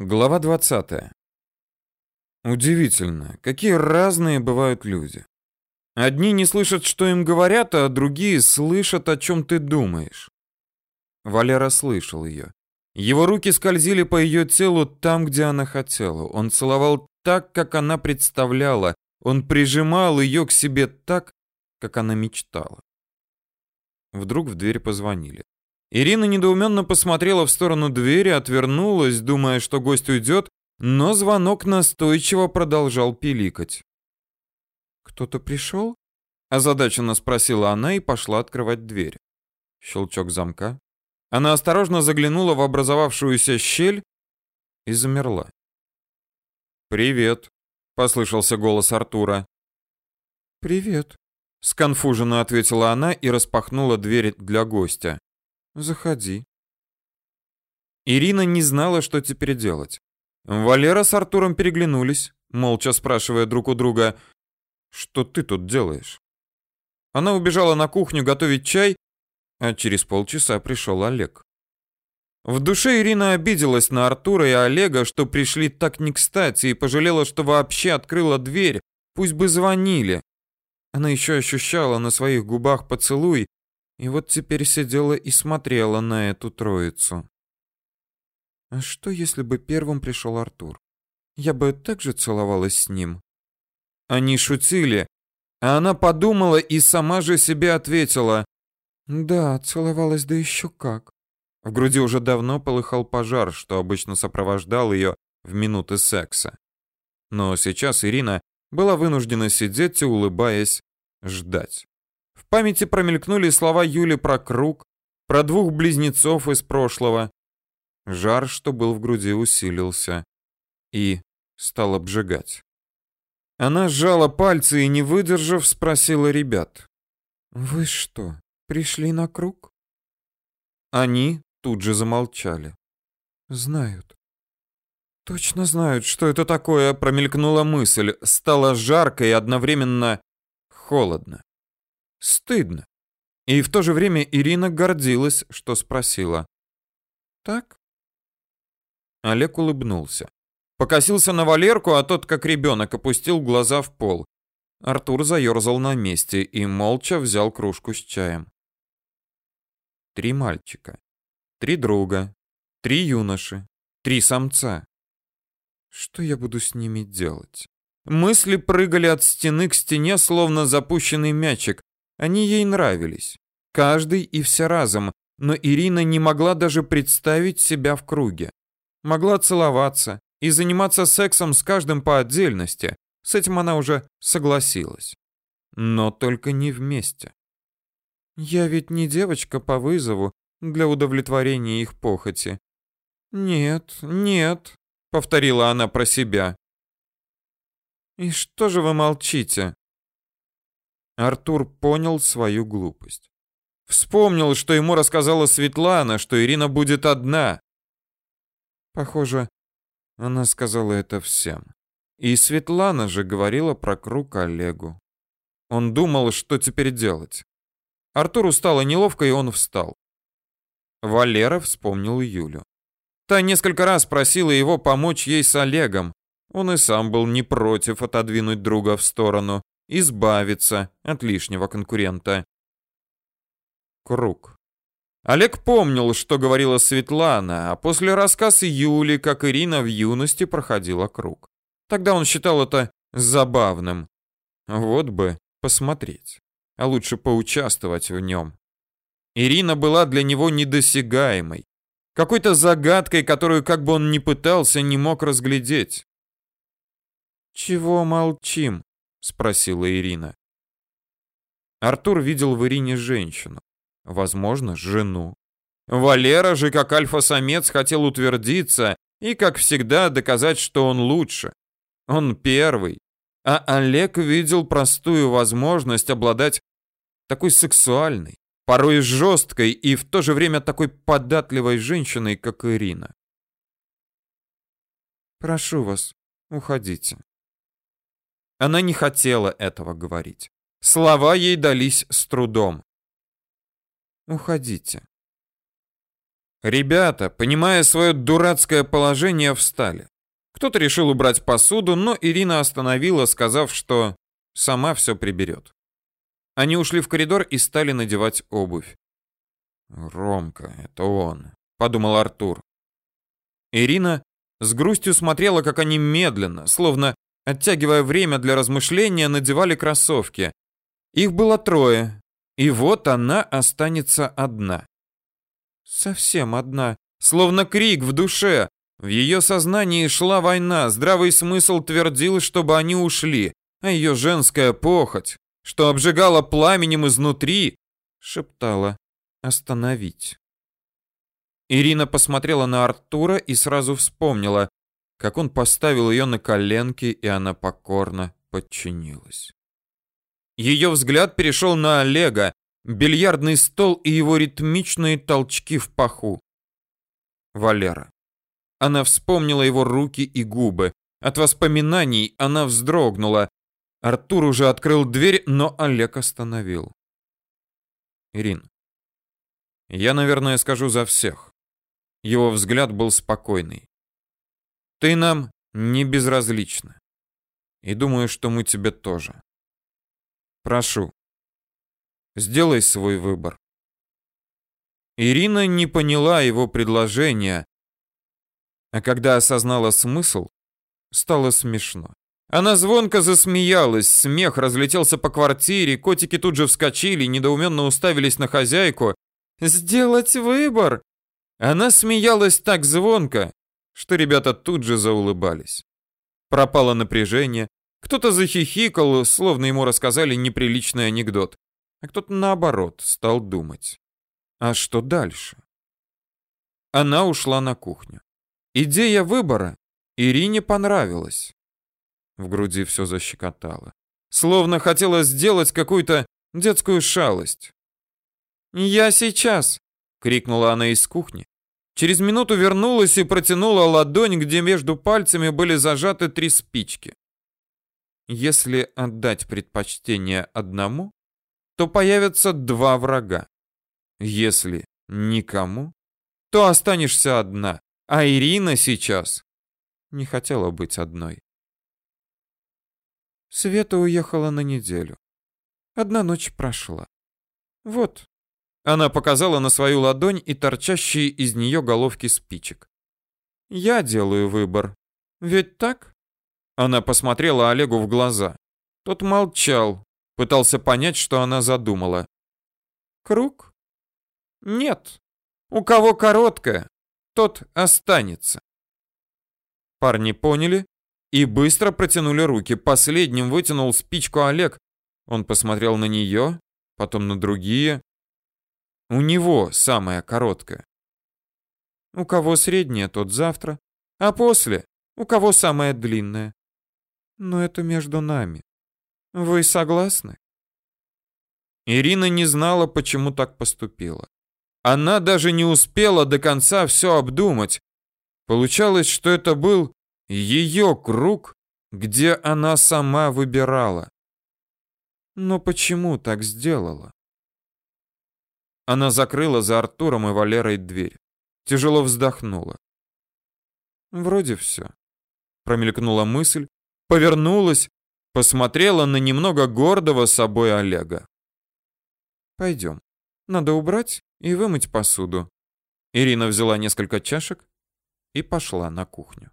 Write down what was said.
Глава 20. Удивительно, какие разные бывают люди. Одни не слышат, что им говорят, а другие слышат, о чем ты думаешь. Валера слышал ее. Его руки скользили по ее телу там, где она хотела. Он целовал так, как она представляла. Он прижимал ее к себе так, как она мечтала. Вдруг в дверь позвонили. Ирина недоуменно посмотрела в сторону двери, отвернулась, думая, что гость уйдет, но звонок настойчиво продолжал пиликать. «Кто-то пришел?» — озадаченно спросила она и пошла открывать дверь. Щелчок замка. Она осторожно заглянула в образовавшуюся щель и замерла. «Привет», — послышался голос Артура. «Привет», — сконфуженно ответила она и распахнула дверь для гостя. Заходи. Ирина не знала, что теперь делать. Валера с Артуром переглянулись, молча спрашивая друг у друга, «Что ты тут делаешь?» Она убежала на кухню готовить чай, а через полчаса пришел Олег. В душе Ирина обиделась на Артура и Олега, что пришли так не кстати, и пожалела, что вообще открыла дверь, пусть бы звонили. Она еще ощущала на своих губах поцелуй, и вот теперь сидела и смотрела на эту троицу. А что, если бы первым пришел Артур? Я бы также целовалась с ним. Они шутили, а она подумала и сама же себе ответила. Да, целовалась, да еще как. В груди уже давно полыхал пожар, что обычно сопровождал ее в минуты секса. Но сейчас Ирина была вынуждена сидеть и, улыбаясь, ждать. В памяти промелькнули слова Юли про круг, про двух близнецов из прошлого. Жар, что был в груди, усилился и стал обжигать. Она сжала пальцы и, не выдержав, спросила ребят. «Вы что, пришли на круг?» Они тут же замолчали. «Знают. Точно знают, что это такое», — промелькнула мысль. Стало жарко и одновременно холодно. Стыдно. И в то же время Ирина гордилась, что спросила. «Так?» Олег улыбнулся. Покосился на Валерку, а тот, как ребенок, опустил глаза в пол. Артур заерзал на месте и молча взял кружку с чаем. Три мальчика. Три друга. Три юноши. Три самца. Что я буду с ними делать? Мысли прыгали от стены к стене, словно запущенный мячик. Они ей нравились. Каждый и все разом, но Ирина не могла даже представить себя в круге. Могла целоваться и заниматься сексом с каждым по отдельности. С этим она уже согласилась. Но только не вместе. Я ведь не девочка по вызову для удовлетворения их похоти. Нет, нет, повторила она про себя. И что же вы молчите? Артур понял свою глупость. Вспомнил, что ему рассказала Светлана, что Ирина будет одна. Похоже, она сказала это всем. И Светлана же говорила про круг Олегу. Он думал, что теперь делать. Артуру стало неловко, и он встал. Валера вспомнил Юлю. Та несколько раз просила его помочь ей с Олегом. Он и сам был не против отодвинуть друга в сторону избавиться от лишнего конкурента. Круг. Олег помнил, что говорила Светлана, а после рассказа Юли, как Ирина в юности проходила круг. Тогда он считал это забавным. Вот бы посмотреть, а лучше поучаствовать в нем. Ирина была для него недосягаемой, какой-то загадкой, которую, как бы он ни пытался, не мог разглядеть. «Чего молчим?» Спросила Ирина. Артур видел в Ирине женщину, возможно, жену. Валера же, как альфа-самец, хотел утвердиться и, как всегда, доказать, что он лучше. Он первый. А Олег видел простую возможность обладать такой сексуальной, порой жесткой и в то же время такой податливой женщиной, как Ирина. «Прошу вас, уходите», она не хотела этого говорить. Слова ей дались с трудом. «Уходите». Ребята, понимая свое дурацкое положение, встали. Кто-то решил убрать посуду, но Ирина остановила, сказав, что сама все приберет. Они ушли в коридор и стали надевать обувь. «Ромка, это он», — подумал Артур. Ирина с грустью смотрела, как они медленно, словно оттягивая время для размышления, надевали кроссовки. Их было трое, и вот она останется одна. Совсем одна, словно крик в душе. В ее сознании шла война, здравый смысл твердил, чтобы они ушли, а ее женская похоть, что обжигала пламенем изнутри, шептала «Остановить». Ирина посмотрела на Артура и сразу вспомнила, как он поставил ее на коленки, и она покорно подчинилась. Ее взгляд перешел на Олега, бильярдный стол и его ритмичные толчки в паху. Валера. Она вспомнила его руки и губы. От воспоминаний она вздрогнула. Артур уже открыл дверь, но Олег остановил. Ирин, я, наверное, скажу за всех. Его взгляд был спокойный. Ты нам не безразлична. И думаю, что мы тебе тоже. Прошу, сделай свой выбор. Ирина не поняла его предложения, а когда осознала смысл, стало смешно. Она звонко засмеялась, смех разлетелся по квартире, котики тут же вскочили, недоуменно уставились на хозяйку. «Сделать выбор!» Она смеялась так звонко, что ребята тут же заулыбались. Пропало напряжение, кто-то захихикал, словно ему рассказали неприличный анекдот, а кто-то наоборот стал думать. А что дальше? Она ушла на кухню. Идея выбора Ирине понравилась. В груди все защекотало. Словно хотела сделать какую-то детскую шалость. «Я сейчас!» — крикнула она из кухни, Через минуту вернулась и протянула ладонь, где между пальцами были зажаты три спички. Если отдать предпочтение одному, то появятся два врага. Если никому, то останешься одна. А Ирина сейчас не хотела быть одной. Света уехала на неделю. Одна ночь прошла. Вот, она показала на свою ладонь и торчащие из нее головки спичек. Я делаю выбор. Ведь так? Она посмотрела Олегу в глаза. Тот молчал, пытался понять, что она задумала. Круг? Нет. У кого короткая, тот останется. Парни поняли и быстро протянули руки. Последним вытянул спичку Олег. Он посмотрел на нее, потом на другие. У него самая короткая. У кого средняя, тот завтра, а после у кого самая длинная. Но это между нами. Вы согласны? Ирина не знала, почему так поступила. Она даже не успела до конца все обдумать. Получалось, что это был ее круг, где она сама выбирала. Но почему так сделала? Она закрыла за Артуром и Валерой дверь. Тяжело вздохнула. Вроде все. Промелькнула мысль, повернулась, посмотрела на немного гордого собой Олега. Пойдем. Надо убрать и вымыть посуду. Ирина взяла несколько чашек и пошла на кухню.